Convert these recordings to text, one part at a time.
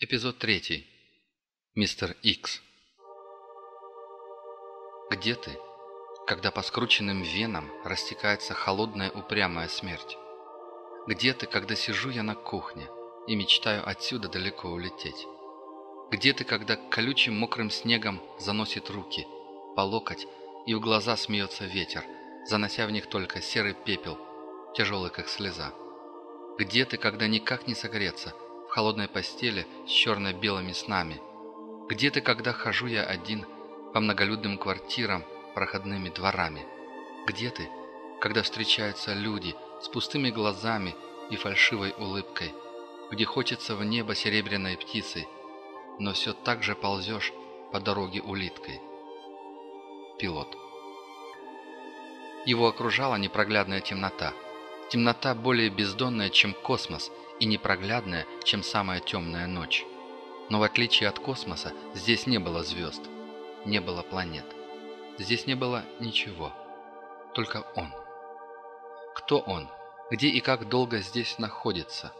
Эпизод третий. Мистер Икс. Где ты, когда по скрученным венам растекается холодная упрямая смерть? Где ты, когда сижу я на кухне и мечтаю отсюда далеко улететь? Где ты, когда колючим мокрым снегом заносит руки по локоть и в глаза смеется ветер, занося в них только серый пепел, тяжелый как слеза? Где ты, когда никак не согреться – холодной постели с черно-белыми снами. Где ты, когда хожу я один по многолюдным квартирам, проходными дворами? Где ты, когда встречаются люди с пустыми глазами и фальшивой улыбкой, где хочется в небо серебряной птицей, но все так же ползешь по дороге улиткой? Пилот. Его окружала непроглядная темнота. Темнота более бездонная, чем космос – и непроглядная, чем самая темная ночь. Но в отличие от космоса, здесь не было звезд, не было планет. Здесь не было ничего. Только он. Кто он? Где и как долго здесь находится?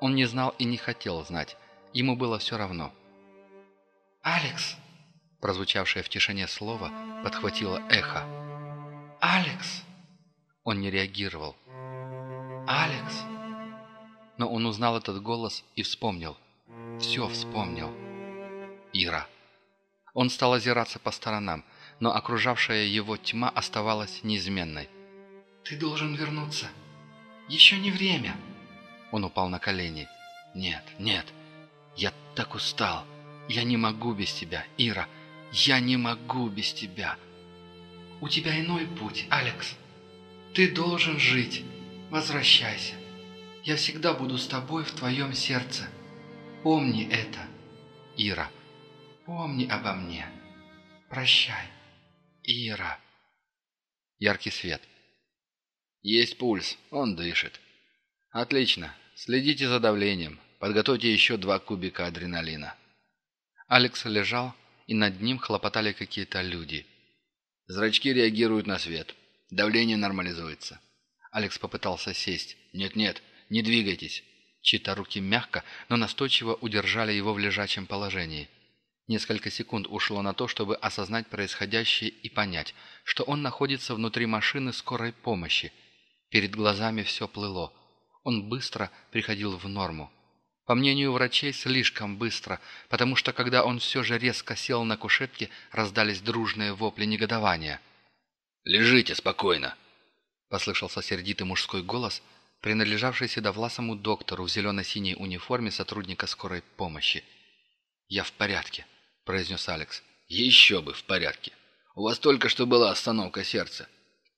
Он не знал и не хотел знать. Ему было все равно. «Алекс!» Прозвучавшее в тишине слово подхватило эхо. «Алекс!» Он не реагировал. «Алекс!» Но он узнал этот голос и вспомнил. Все вспомнил. Ира. Он стал озираться по сторонам, но окружавшая его тьма оставалась неизменной. «Ты должен вернуться. Еще не время». Он упал на колени. «Нет, нет, я так устал. Я не могу без тебя, Ира. Я не могу без тебя». «У тебя иной путь, Алекс. Ты должен жить. Возвращайся». Я всегда буду с тобой в твоем сердце. Помни это, Ира. Помни обо мне. Прощай, Ира. Яркий свет. Есть пульс, он дышит. Отлично. Следите за давлением. Подготовьте еще два кубика адреналина. Алекс лежал, и над ним хлопотали какие-то люди. Зрачки реагируют на свет. Давление нормализуется. Алекс попытался сесть. «Нет-нет, не двигайтесь!» Чьи-то руки мягко, но настойчиво удержали его в лежачем положении. Несколько секунд ушло на то, чтобы осознать происходящее и понять, что он находится внутри машины скорой помощи. Перед глазами все плыло. Он быстро приходил в норму. По мнению врачей, слишком быстро, потому что когда он все же резко сел на кушетке, раздались дружные вопли негодования. «Лежите спокойно!» — послышался сердитый мужской голос — принадлежавший седовласому доктору в зелено-синей униформе сотрудника скорой помощи. «Я в порядке», – произнес Алекс. «Еще бы в порядке. У вас только что была остановка сердца».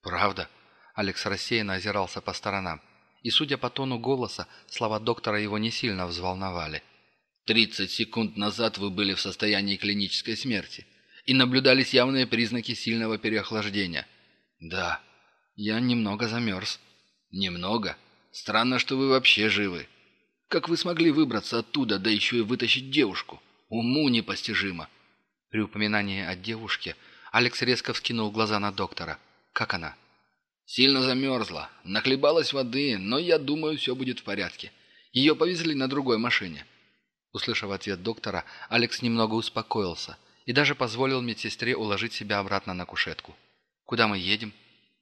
«Правда?» – Алекс рассеянно озирался по сторонам. И, судя по тону голоса, слова доктора его не сильно взволновали. «Тридцать секунд назад вы были в состоянии клинической смерти, и наблюдались явные признаки сильного переохлаждения». «Да, я немного замерз». «Немного?» Странно, что вы вообще живы. Как вы смогли выбраться оттуда, да еще и вытащить девушку? Уму непостижимо». При упоминании о девушке Алекс резко вскинул глаза на доктора. «Как она?» «Сильно замерзла. Нахлебалась воды, но я думаю, все будет в порядке. Ее повезли на другой машине». Услышав ответ доктора, Алекс немного успокоился и даже позволил медсестре уложить себя обратно на кушетку. «Куда мы едем?»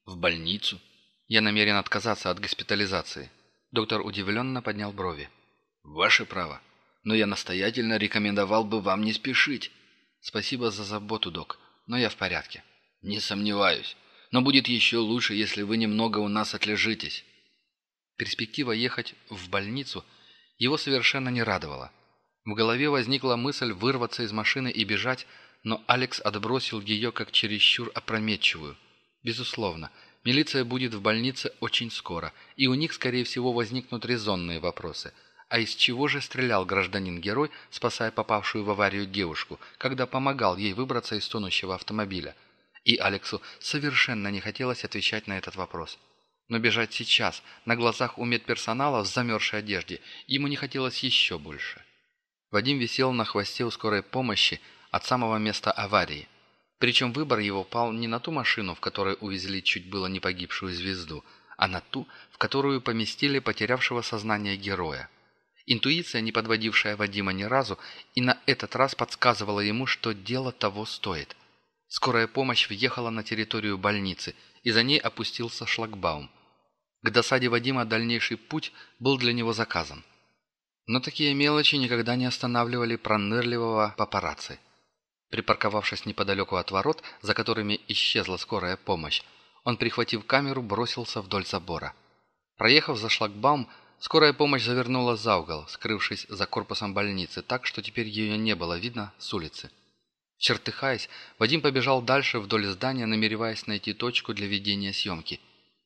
«В больницу». Я намерен отказаться от госпитализации. Доктор удивленно поднял брови. Ваше право. Но я настоятельно рекомендовал бы вам не спешить. Спасибо за заботу, док, но я в порядке. Не сомневаюсь. Но будет еще лучше, если вы немного у нас отлежитесь. Перспектива ехать в больницу его совершенно не радовала. В голове возникла мысль вырваться из машины и бежать, но Алекс отбросил ее как чересчур опрометчивую. Безусловно, Милиция будет в больнице очень скоро, и у них, скорее всего, возникнут резонные вопросы. А из чего же стрелял гражданин-герой, спасая попавшую в аварию девушку, когда помогал ей выбраться из тонущего автомобиля? И Алексу совершенно не хотелось отвечать на этот вопрос. Но бежать сейчас, на глазах у медперсонала в замерзшей одежде, ему не хотелось еще больше. Вадим висел на хвосте у скорой помощи от самого места аварии – причем выбор его пал не на ту машину, в которой увезли чуть было не погибшую звезду, а на ту, в которую поместили потерявшего сознание героя. Интуиция, не подводившая Вадима ни разу, и на этот раз подсказывала ему, что дело того стоит. Скорая помощь въехала на территорию больницы, и за ней опустился шлагбаум. К досаде Вадима дальнейший путь был для него заказан. Но такие мелочи никогда не останавливали пронырливого папарацци. Припарковавшись неподалеку от ворот, за которыми исчезла скорая помощь, он, прихватив камеру, бросился вдоль забора. Проехав за шлагбаум, Скорая помощь завернула за угол, скрывшись за корпусом больницы, так что теперь ее не было видно с улицы. Чертыхаясь, Вадим побежал дальше вдоль здания, намереваясь найти точку для ведения съемки.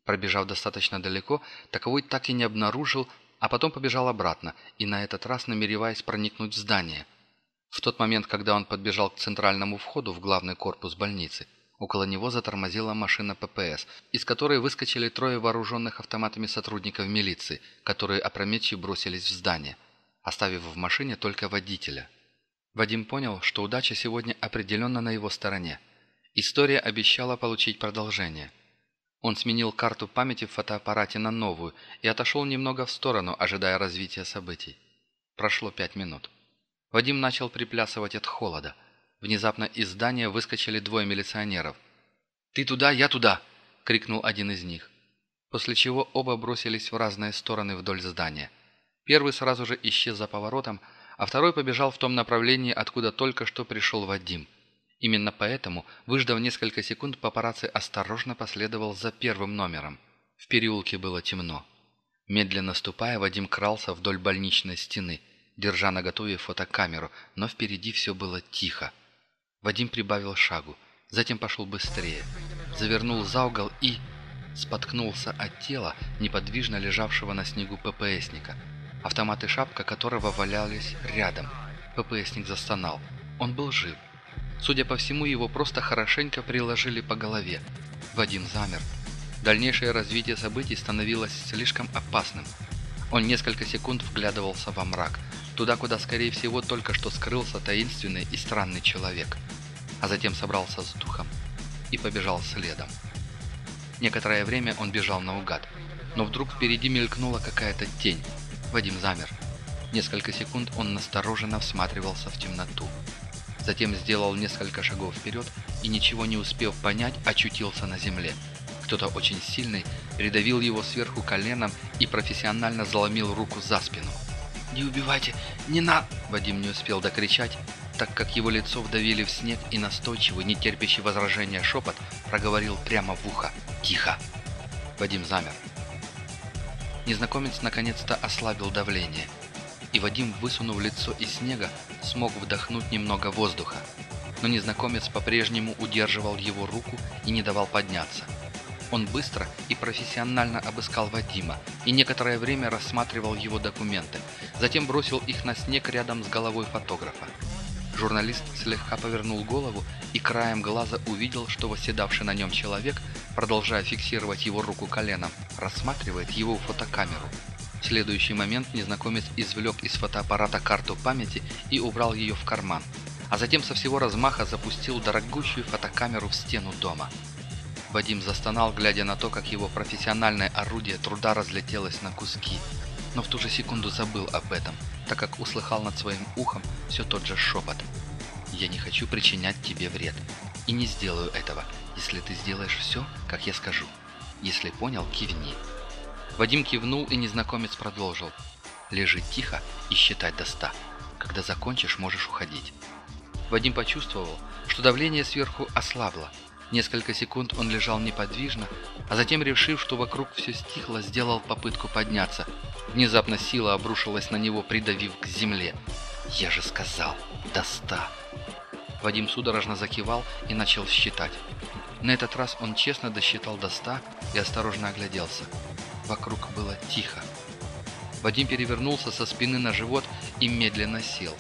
Пробежав достаточно далеко, таковой так и не обнаружил, а потом побежал обратно, и на этот раз намереваясь проникнуть в здание. В тот момент, когда он подбежал к центральному входу в главный корпус больницы, Около него затормозила машина ППС, из которой выскочили трое вооруженных автоматами сотрудников милиции, которые опрометчиво бросились в здание, оставив в машине только водителя. Вадим понял, что удача сегодня определенно на его стороне. История обещала получить продолжение. Он сменил карту памяти в фотоаппарате на новую и отошел немного в сторону, ожидая развития событий. Прошло пять минут. Вадим начал приплясывать от холода – Внезапно из здания выскочили двое милиционеров. «Ты туда, я туда!» — крикнул один из них. После чего оба бросились в разные стороны вдоль здания. Первый сразу же исчез за поворотом, а второй побежал в том направлении, откуда только что пришел Вадим. Именно поэтому, выждав несколько секунд, папарацци осторожно последовал за первым номером. В переулке было темно. Медленно ступая, Вадим крался вдоль больничной стены, держа наготове фотокамеру, но впереди все было тихо. Вадим прибавил шагу, затем пошел быстрее, завернул за угол и... споткнулся от тела, неподвижно лежавшего на снегу ППСника, автомат и шапка которого валялись рядом. ППСник застонал. Он был жив. Судя по всему, его просто хорошенько приложили по голове. Вадим замер. Дальнейшее развитие событий становилось слишком опасным. Он несколько секунд вглядывался во мрак – туда, куда, скорее всего, только что скрылся таинственный и странный человек, а затем собрался с духом и побежал следом. Некоторое время он бежал наугад, но вдруг впереди мелькнула какая-то тень. Вадим замер. Несколько секунд он настороженно всматривался в темноту. Затем сделал несколько шагов вперед и, ничего не успев понять, очутился на земле. Кто-то очень сильный придавил его сверху коленом и профессионально заломил руку за спину. «Не убивайте! Не надо!» Вадим не успел докричать, так как его лицо вдавили в снег и настойчивый, не терпящий возражения шепот проговорил прямо в ухо. «Тихо!» Вадим замер. Незнакомец наконец-то ослабил давление, и Вадим, высунув лицо из снега, смог вдохнуть немного воздуха. Но незнакомец по-прежнему удерживал его руку и не давал подняться. Он быстро и профессионально обыскал Вадима и некоторое время рассматривал его документы, затем бросил их на снег рядом с головой фотографа. Журналист слегка повернул голову и краем глаза увидел, что восседавший на нем человек, продолжая фиксировать его руку коленом, рассматривает его фотокамеру. В следующий момент незнакомец извлек из фотоаппарата карту памяти и убрал ее в карман, а затем со всего размаха запустил дорогущую фотокамеру в стену дома. Вадим застонал, глядя на то, как его профессиональное орудие труда разлетелось на куски. Но в ту же секунду забыл об этом, так как услыхал над своим ухом все тот же шепот. «Я не хочу причинять тебе вред. И не сделаю этого, если ты сделаешь все, как я скажу. Если понял, кивни». Вадим кивнул, и незнакомец продолжил. «Лежи тихо и считай до ста. Когда закончишь, можешь уходить». Вадим почувствовал, что давление сверху ослабло, Несколько секунд он лежал неподвижно, а затем, решив, что вокруг все стихло, сделал попытку подняться. Внезапно сила обрушилась на него, придавив к земле. «Я же сказал, до ста!» Вадим судорожно закивал и начал считать. На этот раз он честно досчитал до ста и осторожно огляделся. Вокруг было тихо. Вадим перевернулся со спины на живот и медленно сел.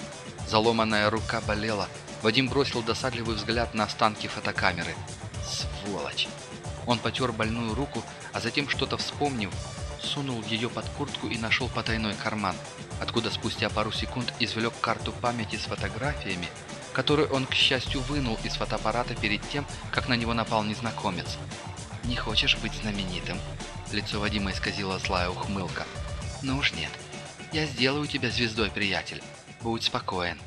Заломанная рука болела. Вадим бросил досадливый взгляд на останки фотокамеры – Сволочь! Он потер больную руку, а затем, что-то вспомнив, сунул ее под куртку и нашел потайной карман, откуда спустя пару секунд извлек карту памяти с фотографиями, которую он, к счастью, вынул из фотоаппарата перед тем, как на него напал незнакомец. «Не хочешь быть знаменитым?» Лицо Вадима исказила злая ухмылка. «Ну уж нет. Я сделаю тебя звездой, приятель. Будь спокоен».